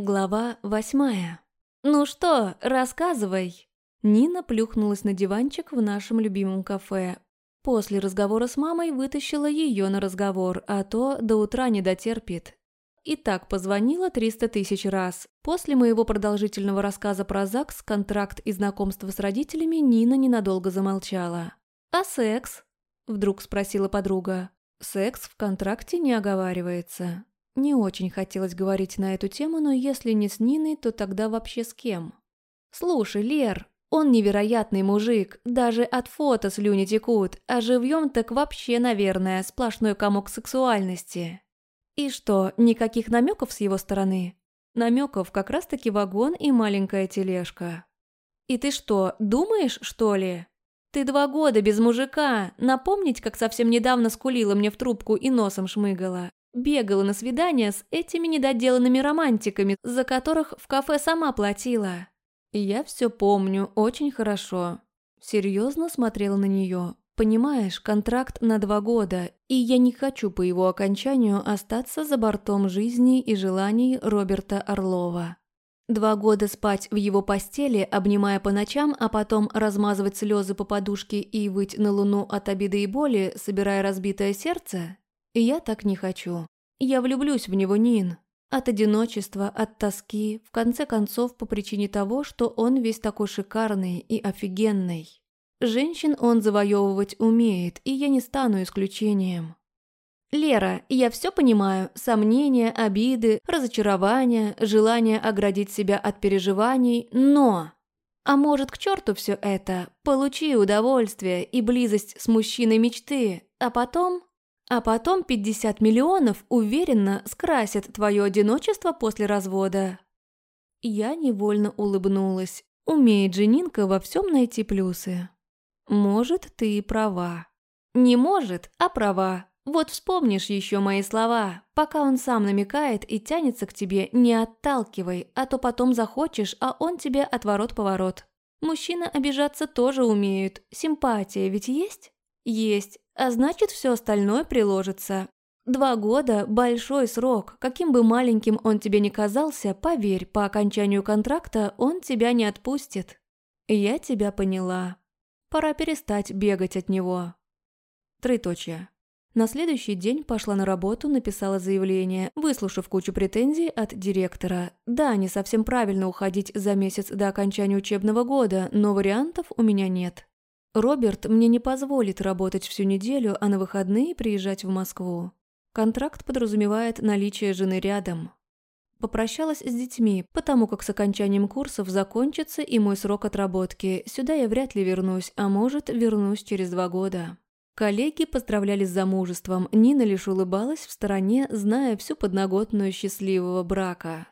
Глава восьмая. «Ну что, рассказывай!» Нина плюхнулась на диванчик в нашем любимом кафе. После разговора с мамой вытащила ее на разговор, а то до утра не дотерпит. И так позвонила 300 тысяч раз. После моего продолжительного рассказа про ЗАГС, контракт и знакомство с родителями Нина ненадолго замолчала. «А секс?» – вдруг спросила подруга. «Секс в контракте не оговаривается. Не очень хотелось говорить на эту тему, но если не с Ниной, то тогда вообще с кем? «Слушай, Лер, он невероятный мужик, даже от фото слюни текут, а живьем так вообще, наверное, сплошной комок сексуальности». «И что, никаких намеков с его стороны?» Намеков как раз-таки вагон и маленькая тележка. «И ты что, думаешь, что ли?» «Ты два года без мужика. Напомнить, как совсем недавно скулила мне в трубку и носом шмыгала. Бегала на свидания с этими недоделанными романтиками, за которых в кафе сама платила. я все помню очень хорошо. Серьезно смотрела на нее. Понимаешь, контракт на два года, и я не хочу по его окончанию остаться за бортом жизни и желаний Роберта Орлова. Два года спать в его постели, обнимая по ночам, а потом размазывать слезы по подушке и выть на луну от обиды и боли, собирая разбитое сердце? Я так не хочу. Я влюблюсь в него, Нин. От одиночества, от тоски, в конце концов, по причине того, что он весь такой шикарный и офигенный. Женщин он завоевывать умеет, и я не стану исключением. «Лера, я все понимаю. Сомнения, обиды, разочарования, желание оградить себя от переживаний, но...» А может, к черту все это? Получи удовольствие и близость с мужчиной мечты, а потом а потом 50 миллионов уверенно скрасят твое одиночество после развода. Я невольно улыбнулась. Умеет Женинка во всем найти плюсы. Может, ты и права. Не может, а права. Вот вспомнишь еще мои слова. Пока он сам намекает и тянется к тебе, не отталкивай, а то потом захочешь, а он тебе отворот-поворот. Мужчины обижаться тоже умеют. Симпатия ведь есть? Есть, а значит все остальное приложится. Два года – большой срок. Каким бы маленьким он тебе ни казался, поверь, по окончанию контракта он тебя не отпустит. Я тебя поняла. Пора перестать бегать от него. Троеточие. На следующий день пошла на работу, написала заявление, выслушав кучу претензий от директора. Да, не совсем правильно уходить за месяц до окончания учебного года, но вариантов у меня нет. Роберт мне не позволит работать всю неделю, а на выходные приезжать в Москву. Контракт подразумевает наличие жены рядом. Попрощалась с детьми, потому как с окончанием курсов закончится и мой срок отработки. Сюда я вряд ли вернусь, а может, вернусь через два года. Коллеги поздравляли с замужеством, Нина лишь улыбалась в стороне, зная всю подноготную счастливого брака.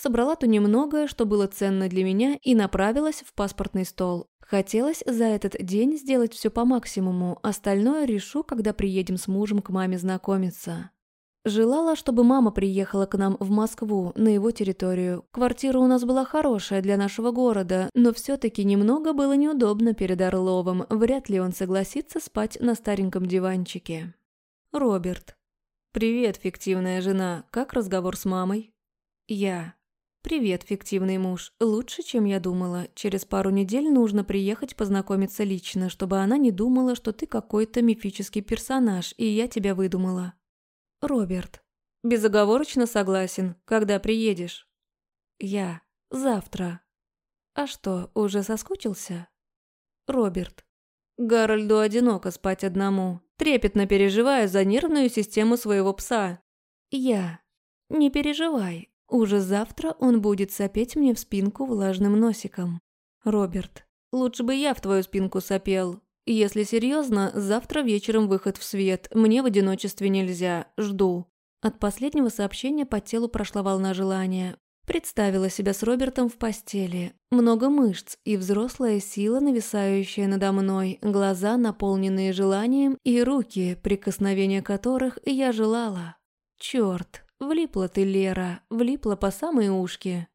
Собрала то немногое, что было ценно для меня, и направилась в паспортный стол. Хотелось за этот день сделать все по максимуму, остальное решу, когда приедем с мужем к маме знакомиться. Желала, чтобы мама приехала к нам в Москву, на его территорию. Квартира у нас была хорошая для нашего города, но все-таки немного было неудобно перед Орловым, вряд ли он согласится спать на стареньком диванчике. Роберт. «Привет, фиктивная жена. Как разговор с мамой?» «Я. «Привет, фиктивный муж. Лучше, чем я думала. Через пару недель нужно приехать познакомиться лично, чтобы она не думала, что ты какой-то мифический персонаж, и я тебя выдумала». «Роберт». «Безоговорочно согласен. Когда приедешь?» «Я. Завтра». «А что, уже соскучился?» «Роберт». «Гарольду одиноко спать одному. Трепетно переживаю за нервную систему своего пса». «Я. Не переживай, уже завтра он будет сопеть мне в спинку влажным носиком. Роберт, лучше бы я в твою спинку сопел. Если серьезно, завтра вечером выход в свет. Мне в одиночестве нельзя. Жду. От последнего сообщения по телу прошла волна желания. Представила себя с Робертом в постели. Много мышц и взрослая сила, нависающая надо мной, глаза, наполненные желанием, и руки, прикосновения которых я желала. Черт, Влипла ты, Лера, влипла по самые ушки.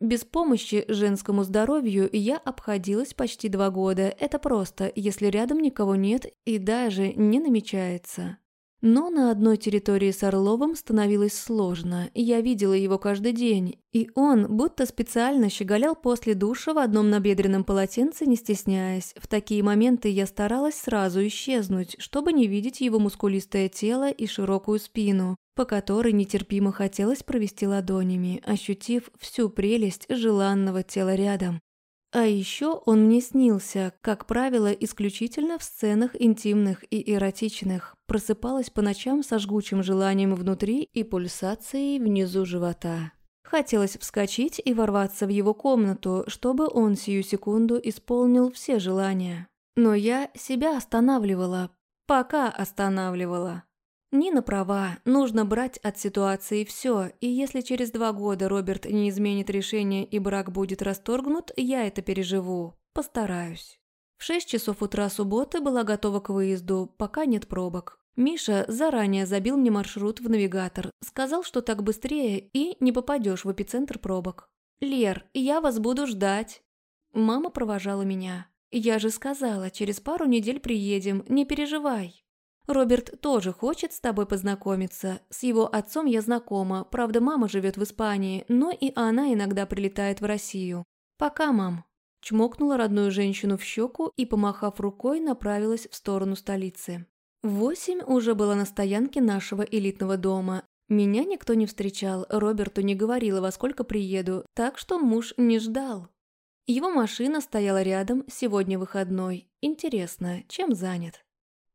Без помощи женскому здоровью я обходилась почти два года. Это просто, если рядом никого нет и даже не намечается. Но на одной территории с Орловым становилось сложно, я видела его каждый день, и он будто специально щеголял после душа в одном набедренном полотенце, не стесняясь. В такие моменты я старалась сразу исчезнуть, чтобы не видеть его мускулистое тело и широкую спину, по которой нетерпимо хотелось провести ладонями, ощутив всю прелесть желанного тела рядом. А еще он мне снился, как правило, исключительно в сценах интимных и эротичных. Просыпалась по ночам со жгучим желанием внутри и пульсацией внизу живота. Хотелось вскочить и ворваться в его комнату, чтобы он сию секунду исполнил все желания. Но я себя останавливала, пока останавливала. Нина права, нужно брать от ситуации все, и если через два года Роберт не изменит решение и брак будет расторгнут, я это переживу. Постараюсь. В шесть часов утра субботы была готова к выезду, пока нет пробок. Миша заранее забил мне маршрут в навигатор, сказал, что так быстрее и не попадешь в эпицентр пробок. «Лер, я вас буду ждать». Мама провожала меня. «Я же сказала, через пару недель приедем, не переживай». Роберт тоже хочет с тобой познакомиться. С его отцом я знакома, правда, мама живет в Испании, но и она иногда прилетает в Россию. Пока, мам». Чмокнула родную женщину в щеку и, помахав рукой, направилась в сторону столицы. восемь уже была на стоянке нашего элитного дома. Меня никто не встречал, Роберту не говорила, во сколько приеду, так что муж не ждал. Его машина стояла рядом, сегодня выходной. Интересно, чем занят?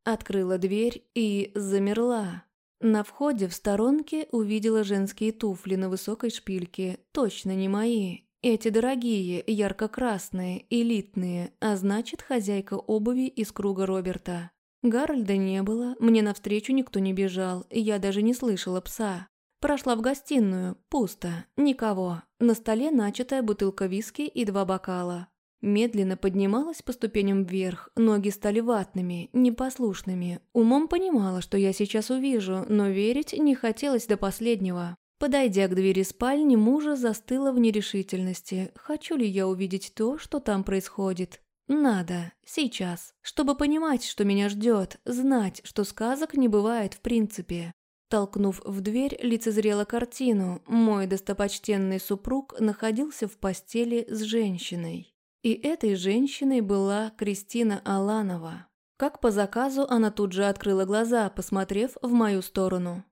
Открыла дверь и замерла. На входе в сторонке увидела женские туфли на высокой шпильке, точно не мои. Эти дорогие, ярко-красные, элитные, а значит, хозяйка обуви из круга Роберта. Гарольда не было, мне навстречу никто не бежал, я даже не слышала пса. Прошла в гостиную, пусто, никого. На столе начатая бутылка виски и два бокала. Медленно поднималась по ступеням вверх, ноги стали ватными, непослушными. Умом понимала, что я сейчас увижу, но верить не хотелось до последнего. Подойдя к двери спальни, мужа застыла в нерешительности. Хочу ли я увидеть то, что там происходит? Надо, сейчас, чтобы понимать, что меня ждет, знать, что сказок не бывает в принципе. Толкнув в дверь, лицезрела картину. Мой достопочтенный супруг находился в постели с женщиной. И этой женщиной была Кристина Аланова. Как по заказу, она тут же открыла глаза, посмотрев в мою сторону.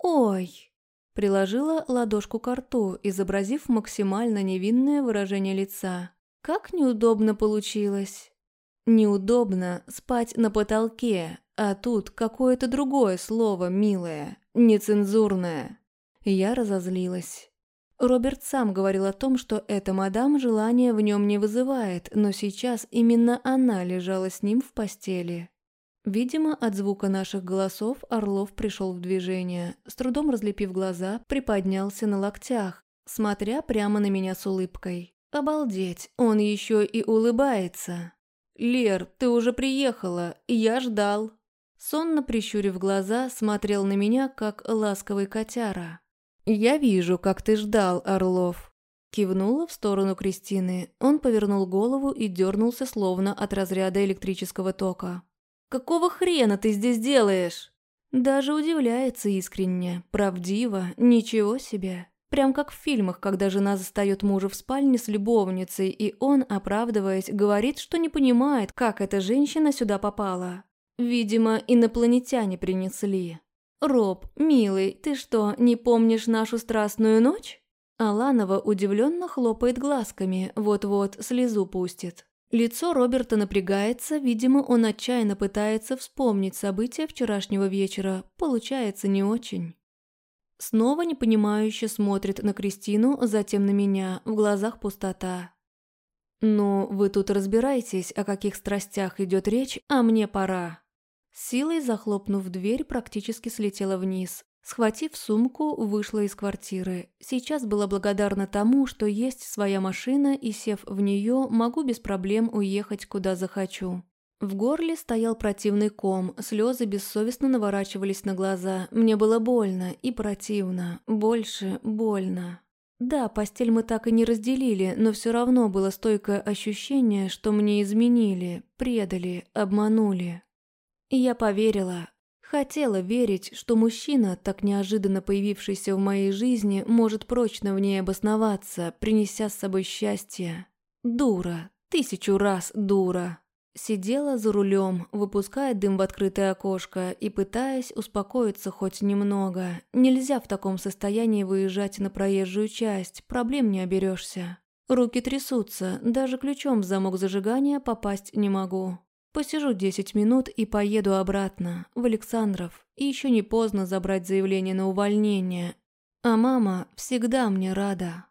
«Ой!» Приложила ладошку к рту, изобразив максимально невинное выражение лица. «Как неудобно получилось!» «Неудобно спать на потолке, а тут какое-то другое слово, милое, нецензурное». Я разозлилась. Роберт сам говорил о том, что эта мадам желания в нем не вызывает, но сейчас именно она лежала с ним в постели. Видимо, от звука наших голосов Орлов пришел в движение, с трудом разлепив глаза, приподнялся на локтях, смотря прямо на меня с улыбкой. «Обалдеть, он еще и улыбается!» «Лер, ты уже приехала, я ждал!» Сонно прищурив глаза, смотрел на меня, как ласковый котяра. «Я вижу, как ты ждал, Орлов». Кивнула в сторону Кристины. Он повернул голову и дернулся, словно от разряда электрического тока. «Какого хрена ты здесь делаешь?» Даже удивляется искренне, правдиво, ничего себе. Прям как в фильмах, когда жена застает мужа в спальне с любовницей, и он, оправдываясь, говорит, что не понимает, как эта женщина сюда попала. Видимо, инопланетяне принесли. «Роб, милый, ты что, не помнишь нашу страстную ночь?» Аланова удивленно хлопает глазками, вот-вот слезу пустит. Лицо Роберта напрягается, видимо, он отчаянно пытается вспомнить события вчерашнего вечера, получается не очень. Снова непонимающе смотрит на Кристину, затем на меня, в глазах пустота. «Ну, вы тут разбирайтесь, о каких страстях идет речь, а мне пора». Силой захлопнув дверь, практически слетела вниз. Схватив сумку, вышла из квартиры. Сейчас была благодарна тому, что есть своя машина, и, сев в нее, могу без проблем уехать, куда захочу. В горле стоял противный ком, слезы бессовестно наворачивались на глаза. Мне было больно и противно. Больше больно. Да, постель мы так и не разделили, но все равно было стойкое ощущение, что мне изменили, предали, обманули. И я поверила. Хотела верить, что мужчина, так неожиданно появившийся в моей жизни, может прочно в ней обосноваться, принеся с собой счастье. Дура, тысячу раз дура. Сидела за рулем, выпуская дым в открытое окошко и пытаясь успокоиться хоть немного. Нельзя в таком состоянии выезжать на проезжую часть, проблем не оберешься. Руки трясутся, даже ключом в замок зажигания попасть не могу. Посижу 10 минут и поеду обратно, в Александров. Еще не поздно забрать заявление на увольнение. А мама всегда мне рада.